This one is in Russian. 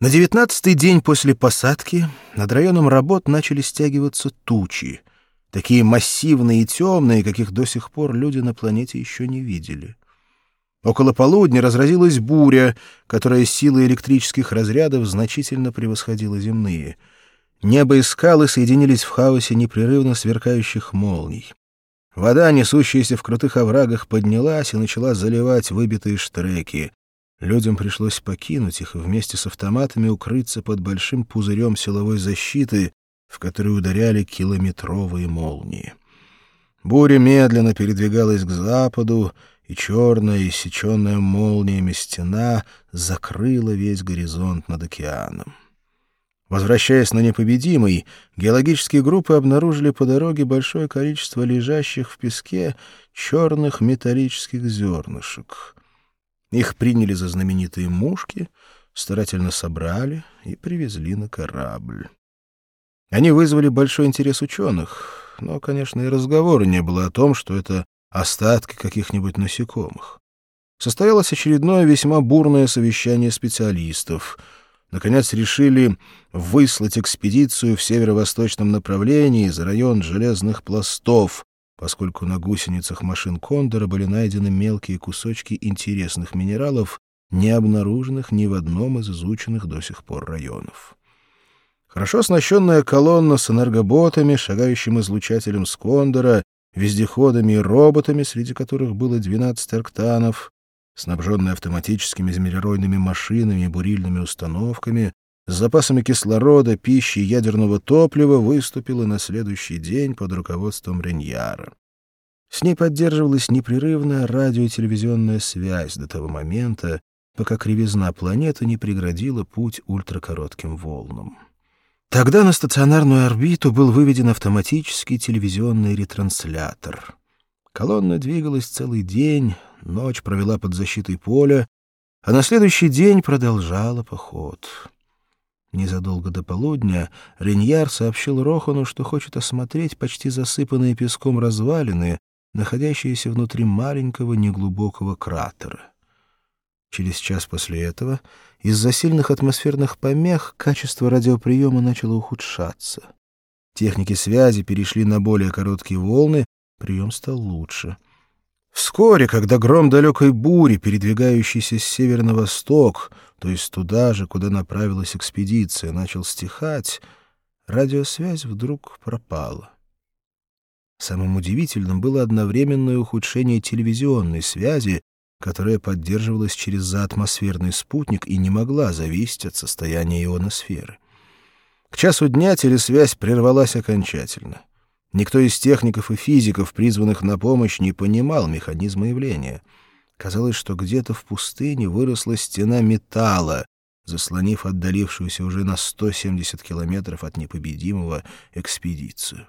На девятнадцатый день после посадки над районом работ начали стягиваться тучи, такие массивные и темные, каких до сих пор люди на планете еще не видели. Около полудня разразилась буря, которая силой электрических разрядов значительно превосходила земные. Небо и скалы соединились в хаосе непрерывно сверкающих молний. Вода, несущаяся в крутых оврагах, поднялась и начала заливать выбитые штреки. Людям пришлось покинуть их и вместе с автоматами укрыться под большим пузырем силовой защиты, в который ударяли километровые молнии. Буря медленно передвигалась к западу, и черная, иссеченная молниями стена закрыла весь горизонт над океаном. Возвращаясь на непобедимый, геологические группы обнаружили по дороге большое количество лежащих в песке черных металлических зернышек. Их приняли за знаменитые мушки, старательно собрали и привезли на корабль. Они вызвали большой интерес ученых, но, конечно, и разговора не было о том, что это остатки каких-нибудь насекомых. Состоялось очередное весьма бурное совещание специалистов. Наконец решили выслать экспедицию в северо-восточном направлении за район железных пластов, поскольку на гусеницах машин Кондора были найдены мелкие кусочки интересных минералов, не обнаруженных ни в одном из изученных до сих пор районов. Хорошо оснащенная колонна с энергоботами, шагающим излучателем с Кондора, вездеходами и роботами, среди которых было 12 арктанов, снабженная автоматическими измериройными машинами и бурильными установками, с запасами кислорода, пищи и ядерного топлива выступила на следующий день под руководством Реньяра. С ней поддерживалась непрерывная радио- и телевизионная связь до того момента, пока кривизна планеты не преградила путь ультракоротким волнам. Тогда на стационарную орбиту был выведен автоматический телевизионный ретранслятор. Колонна двигалась целый день, ночь провела под защитой поля, а на следующий день продолжала поход. Незадолго до полудня Реньяр сообщил Рохану, что хочет осмотреть почти засыпанные песком развалины, находящиеся внутри маленького неглубокого кратера. Через час после этого из-за сильных атмосферных помех качество радиоприема начало ухудшаться. Техники связи перешли на более короткие волны, прием стал лучше. Вскоре, когда гром далекой бури, передвигающийся с севера на восток, то есть туда же, куда направилась экспедиция, начал стихать, радиосвязь вдруг пропала. Самым удивительным было одновременное ухудшение телевизионной связи, которая поддерживалась через заатмосферный спутник и не могла зависеть от состояния ионосферы. К часу дня телесвязь прервалась окончательно. Никто из техников и физиков, призванных на помощь, не понимал механизма явления. Казалось, что где-то в пустыне выросла стена металла, заслонив отдалившуюся уже на 170 километров от непобедимого экспедицию.